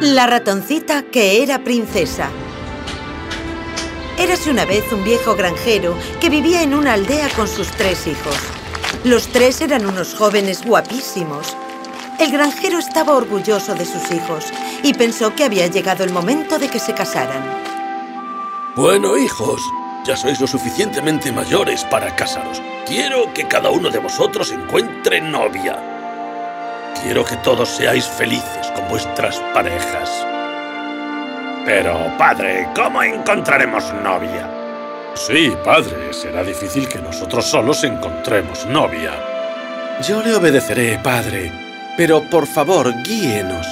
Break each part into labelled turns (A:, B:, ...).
A: La ratoncita que era princesa Érase una vez un viejo granjero que vivía en una aldea con sus tres hijos. Los tres eran unos jóvenes guapísimos. El granjero estaba orgulloso de sus hijos y pensó que había llegado el momento de que se casaran.
B: Bueno, hijos, ya sois lo suficientemente mayores para casaros. Quiero que cada uno de vosotros encuentre novia. Quiero que todos seáis felices con vuestras parejas.
C: Pero, padre, ¿cómo encontraremos novia?
B: Sí, padre, será difícil que nosotros solos encontremos novia.
D: Yo le obedeceré, padre, pero por favor, guíenos.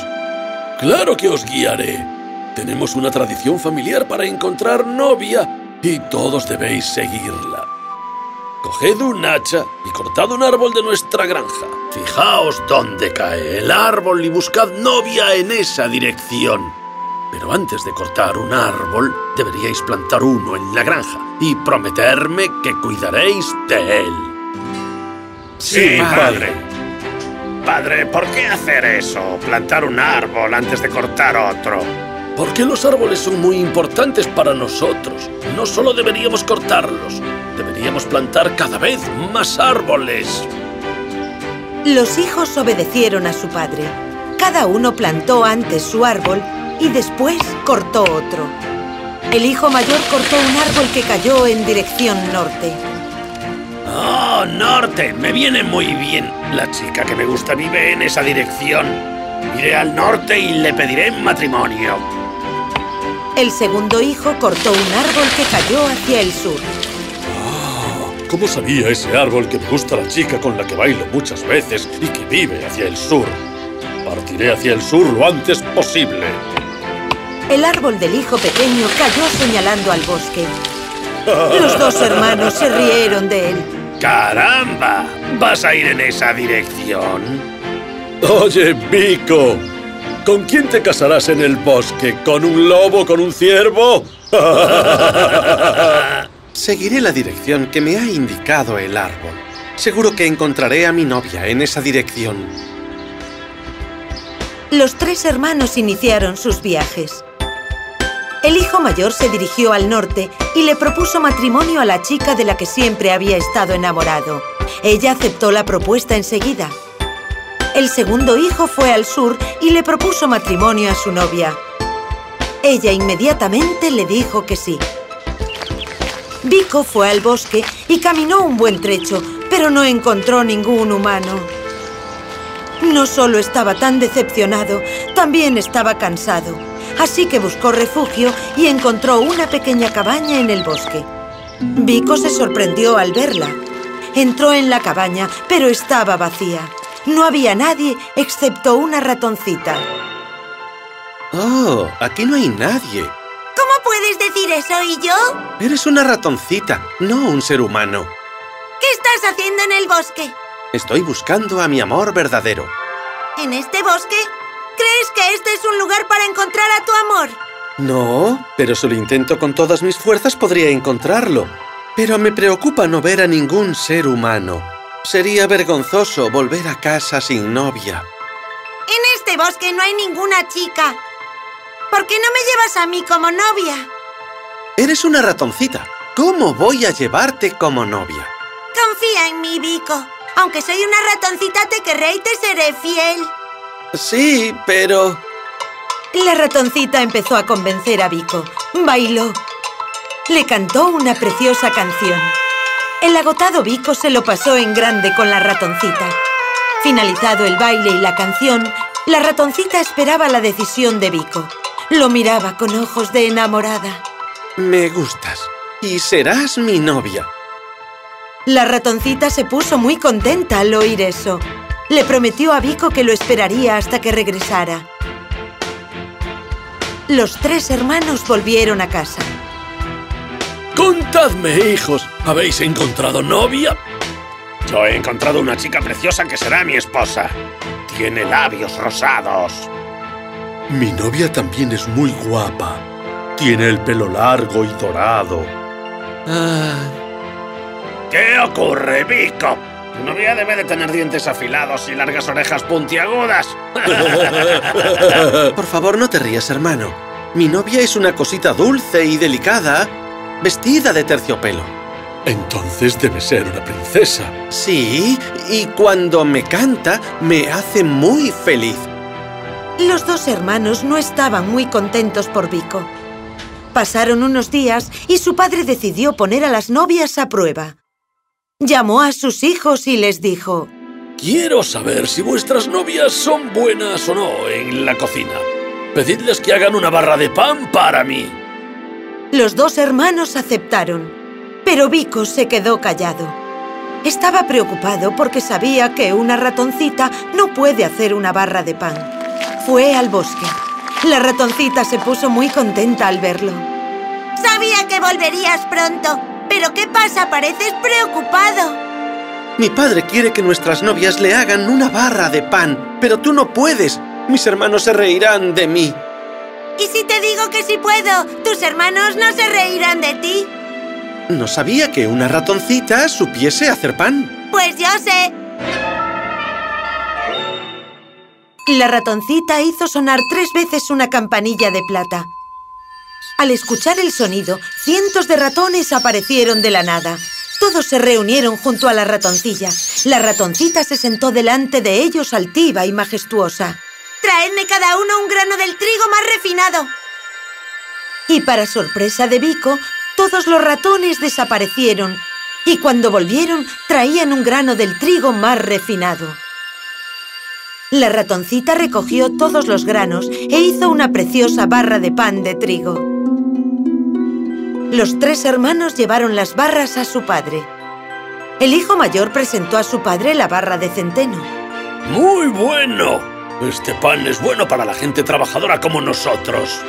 B: Claro que os guiaré. Tenemos una tradición familiar para encontrar novia y todos debéis seguirla. Coged un hacha y cortad un árbol de nuestra granja. Fijaos dónde cae el árbol y buscad novia en esa dirección. Pero antes de cortar un árbol, deberíais plantar uno en la granja y prometerme que cuidaréis de él.
C: Sí, padre. Padre, ¿por qué hacer eso? Plantar un árbol antes de cortar otro.
B: Porque los árboles son muy importantes para nosotros. No solo deberíamos cortarlos, deberíamos plantar cada vez más árboles.
A: Los hijos obedecieron a su padre. Cada uno plantó antes su árbol y después cortó otro. El hijo mayor cortó un árbol que cayó en dirección norte.
C: ¡Oh, norte! Me viene muy bien. La chica que me gusta vive en esa dirección. Iré al norte y le pediré matrimonio.
A: El segundo hijo cortó un árbol que cayó hacia el sur.
B: ¿Cómo sabía ese árbol que me gusta la chica con la que bailo muchas veces y que vive hacia el sur? Partiré hacia el sur lo antes posible.
A: El árbol del hijo pequeño cayó señalando al bosque. Los dos hermanos se rieron de él.
C: ¡Caramba! ¿Vas a ir en esa dirección?
B: Oye, Vico, ¿Con quién te casarás en el bosque? ¿Con un lobo? ¿Con un ciervo?
D: Seguiré la dirección que me ha indicado el árbol. Seguro que encontraré a mi novia en esa dirección.
A: Los tres hermanos iniciaron sus viajes. El hijo mayor se dirigió al norte y le propuso matrimonio a la chica de la que siempre había estado enamorado. Ella aceptó la propuesta enseguida. El segundo hijo fue al sur y le propuso matrimonio a su novia. Ella inmediatamente le dijo que sí. Vico fue al bosque y caminó un buen trecho, pero no encontró ningún humano. No solo estaba tan decepcionado, también estaba cansado. Así que buscó refugio y encontró una pequeña cabaña en el bosque. Vico se sorprendió al verla. Entró en la cabaña, pero estaba vacía. No había nadie excepto una ratoncita.
D: Oh, aquí no hay nadie.
E: ¿Cómo puedes decir eso y yo?
D: Eres una ratoncita, no un ser humano.
E: ¿Qué estás haciendo en el bosque?
D: Estoy buscando a mi amor verdadero.
E: ¿En este bosque? ¿Crees que este es un lugar para encontrar a tu amor?
D: No, pero si lo intento con todas mis fuerzas podría encontrarlo. Pero me preocupa no ver a ningún ser humano. Sería vergonzoso volver a casa sin novia.
E: En este bosque no hay ninguna chica. ¿Por qué no me llevas a mí como novia?
D: Eres una ratoncita. ¿Cómo voy a llevarte como novia?
E: Confía en mí, Vico. Aunque soy una ratoncita, te querré y te seré fiel.
D: Sí, pero...
A: La ratoncita empezó a convencer a Vico. Bailó. Le cantó una preciosa canción. El agotado Vico se lo pasó en grande con la ratoncita. Finalizado el baile y la canción, la ratoncita esperaba la decisión de Vico. Lo miraba con ojos de enamorada.
D: Me gustas y serás mi novia.
A: La ratoncita se puso muy contenta al oír eso. Le prometió a Vico que lo esperaría hasta que regresara. Los tres hermanos volvieron a casa.
B: Contadme, hijos, ¿habéis encontrado novia?
C: Yo he encontrado una chica preciosa que será mi esposa. Tiene labios rosados.
B: Mi novia también es muy guapa. Tiene el pelo largo y dorado.
D: Ah,
C: ¿Qué ocurre, Vico? Tu novia debe de tener dientes afilados y largas orejas puntiagudas.
D: Por favor, no te rías, hermano. Mi novia es una cosita dulce y delicada, vestida de terciopelo.
B: Entonces debe ser una princesa.
D: Sí, y cuando me canta, me hace muy feliz.
A: Los dos hermanos no estaban muy contentos por Vico. Pasaron unos días y su padre decidió poner a las novias a prueba. Llamó a sus hijos y les dijo...
B: Quiero saber si vuestras novias son buenas o no en la cocina. Pedidles que hagan una barra de pan para mí.
A: Los dos hermanos aceptaron, pero Vico se quedó callado. Estaba preocupado porque sabía que una ratoncita no puede hacer una barra de pan. Fue al bosque. La ratoncita se puso muy contenta al verlo.
E: Sabía que volverías pronto. ¿Pero qué pasa? Pareces preocupado.
D: Mi padre quiere que nuestras novias le hagan una barra de pan, pero tú no puedes. Mis hermanos se reirán de mí.
E: ¿Y si te digo que sí puedo? ¿Tus hermanos no se reirán de ti?
D: No sabía que una ratoncita supiese hacer pan.
E: Pues yo sé.
A: La ratoncita hizo sonar tres veces una campanilla de plata. Al escuchar el sonido, cientos de ratones aparecieron de la nada. Todos se reunieron junto a la ratoncilla. La ratoncita se sentó delante de ellos altiva y majestuosa.
E: Traedme cada uno un grano del trigo más refinado.
A: Y para sorpresa de Vico, todos los ratones desaparecieron. Y cuando volvieron, traían un grano del trigo más refinado. La ratoncita recogió todos los granos e hizo una preciosa barra de pan de trigo. Los tres hermanos llevaron las barras a su padre. El hijo mayor presentó a su padre la barra de centeno.
B: ¡Muy bueno! Este pan es bueno para la gente trabajadora como nosotros.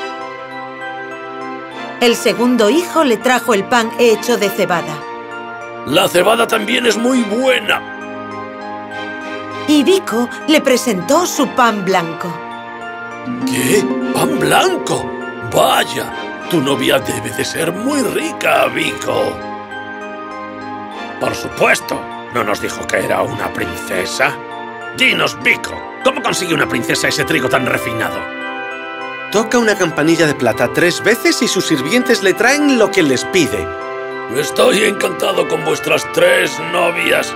A: El segundo hijo le trajo el pan hecho de cebada.
B: La cebada también es muy buena.
A: Y Vico le presentó su pan blanco.
B: ¿Qué? ¿Pan blanco? ¡Vaya! Tu novia debe de ser muy rica, Vico.
C: Por supuesto. ¿No nos dijo que era una princesa? Dinos, Vico, ¿cómo consigue una princesa ese trigo tan refinado?
D: Toca una campanilla de plata tres veces y sus sirvientes le traen lo que les pide.
B: Estoy encantado con vuestras tres novias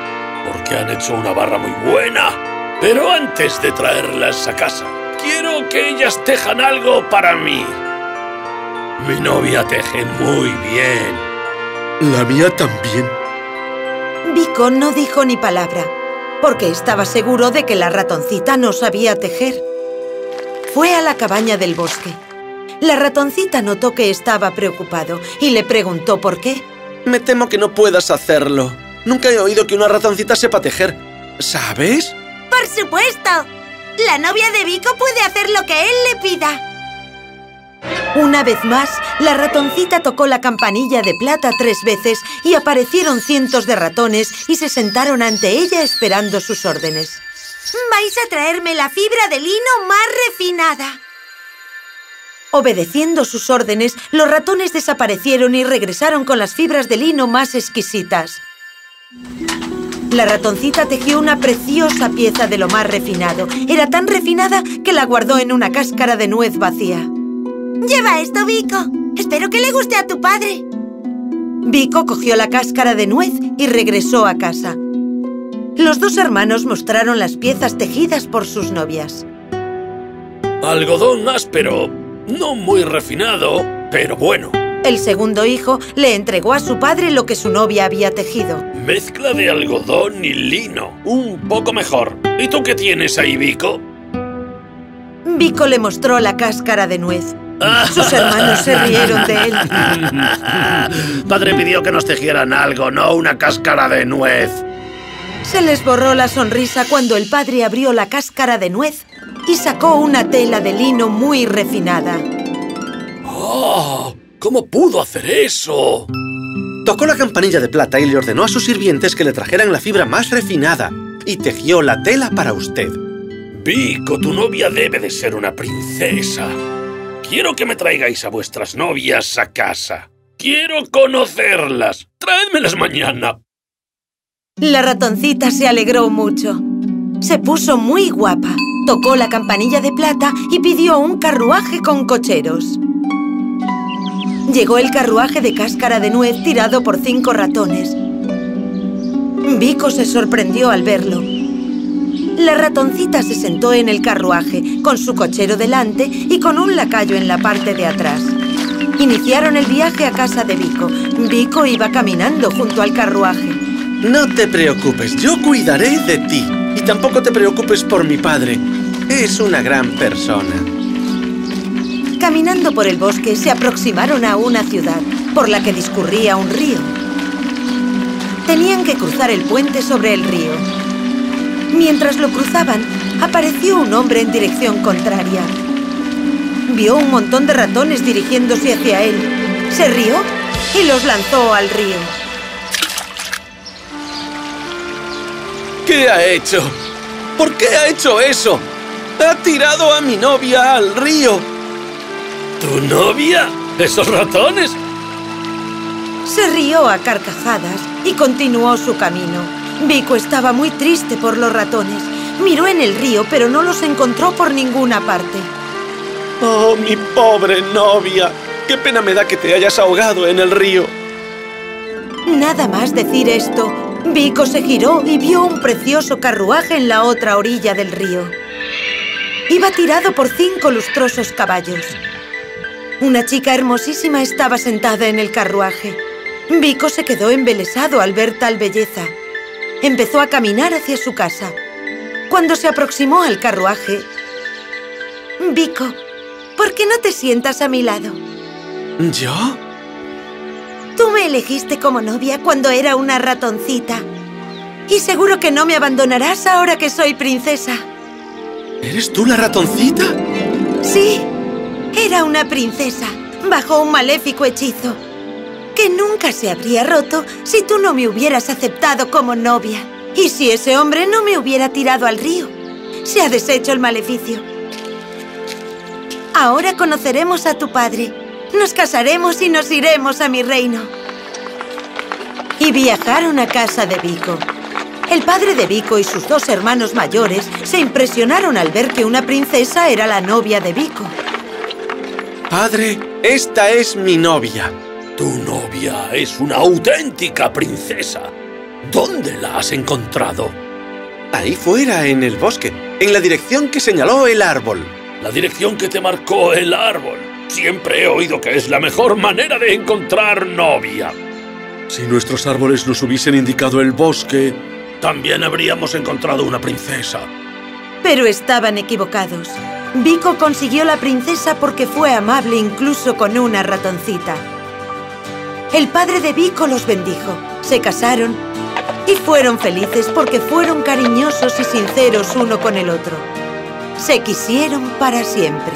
B: porque han hecho una barra muy buena. Pero antes de traerlas a casa, quiero que ellas tejan algo para mí. Mi novia teje muy bien.
D: La mía también.
A: Vico no dijo ni palabra, porque estaba seguro de que la ratoncita no sabía tejer. Fue a la cabaña del bosque. La ratoncita notó que estaba preocupado y le preguntó por qué.
D: Me temo que no puedas hacerlo. Nunca he oído que una ratoncita sepa tejer. ¿Sabes?
E: ¡Por supuesto! La novia de Vico puede hacer lo que él le pida.
A: Una vez más, la ratoncita tocó la campanilla de plata tres veces y aparecieron cientos de ratones y se sentaron ante ella esperando sus órdenes.
E: Vais a traerme la fibra de lino más refinada.
A: Obedeciendo sus órdenes, los ratones desaparecieron y regresaron con las fibras de lino más exquisitas. La ratoncita tejió una preciosa pieza de lo más refinado. Era tan refinada que la guardó en una cáscara de nuez vacía.
E: Lleva esto, Vico. Espero que le guste a tu padre.
A: Vico cogió la cáscara de nuez y regresó a casa. Los dos hermanos mostraron las piezas tejidas por sus novias.
B: Algodón áspero, no muy refinado, pero bueno.
A: El segundo hijo le entregó a su padre lo que su novia había tejido.
B: Mezcla de algodón y lino, un poco mejor. ¿Y tú qué tienes ahí, Vico?
A: Vico le mostró la cáscara de nuez. Sus hermanos se rieron de él.
C: Padre pidió que nos tejieran algo, no una cáscara de nuez.
A: Se les borró la sonrisa cuando el padre abrió la cáscara de nuez y sacó una tela de lino muy refinada.
B: ¡Oh! ¿Cómo pudo hacer eso?
D: Tocó la campanilla de plata y le ordenó a sus sirvientes que le trajeran la fibra más refinada y tejió la tela para usted.
B: Vico, tu novia debe de ser una princesa. Quiero que me traigáis a vuestras novias a casa. Quiero conocerlas. Traédmelas mañana.
A: La ratoncita se alegró mucho. Se puso muy guapa, tocó la campanilla de plata y pidió un carruaje con cocheros. Llegó el carruaje de cáscara de nuez tirado por cinco ratones. Vico se sorprendió al verlo. La ratoncita se sentó en el carruaje, con su cochero delante y con un lacayo en la parte de atrás. Iniciaron el viaje a casa de Vico. Vico iba caminando junto al carruaje.
D: No te preocupes, yo cuidaré de ti. Y tampoco te preocupes por mi padre. Es una gran persona.
A: Caminando por el bosque, se aproximaron a una ciudad, por la que discurría un río. Tenían que cruzar el puente sobre el río. Mientras lo cruzaban, apareció un hombre en dirección contraria. Vio un montón de ratones dirigiéndose hacia él. Se rió y los lanzó al río.
D: ¿Qué ha hecho? ¿Por qué ha hecho eso? ¡Ha tirado a mi novia al río!
B: ¿Tu novia? ¿Esos ratones?
A: Se rió a carcajadas y continuó su camino. Vico estaba muy triste por los ratones. Miró en el río, pero no los encontró por ninguna parte.
D: ¡Oh, mi pobre novia! ¡Qué pena me da que te hayas ahogado en el río!
A: Nada más decir esto, Vico se giró y vio un precioso carruaje en la otra orilla del río. Iba tirado por cinco lustrosos caballos. Una chica hermosísima estaba sentada en el carruaje. Vico se quedó embelesado al ver tal belleza. Empezó a caminar hacia su casa. Cuando se aproximó al carruaje... Vico, ¿por qué no te sientas a mi lado?
D: ¿Yo?
A: Tú me elegiste como novia cuando era una ratoncita. Y seguro que no me abandonarás ahora que soy princesa.
D: ¿Eres tú la ratoncita?
A: Sí, era una princesa, bajo un maléfico hechizo, que nunca se habría roto si tú no me hubieras aceptado como novia. Y si ese hombre no me hubiera tirado al río. Se ha deshecho el maleficio. Ahora conoceremos a tu padre. Nos casaremos y nos iremos a mi reino. Y viajaron a casa de Vico. El padre de Vico y sus dos hermanos mayores se impresionaron al ver que una princesa era la novia de Vico.
D: Padre, esta es mi novia.
B: Tu novia es una auténtica princesa. ¿Dónde la has encontrado?
D: Ahí fuera, en el bosque, en la dirección que señaló el árbol.
B: La dirección que te marcó el árbol. Siempre he oído que es la mejor manera de encontrar novia. Si nuestros árboles nos hubiesen indicado el bosque, también habríamos encontrado una princesa.
A: Pero estaban equivocados. Vico consiguió la princesa porque fue amable incluso con una ratoncita. El padre de Vico los bendijo, se casaron y fueron felices porque fueron cariñosos y sinceros uno con el otro. Se quisieron para siempre.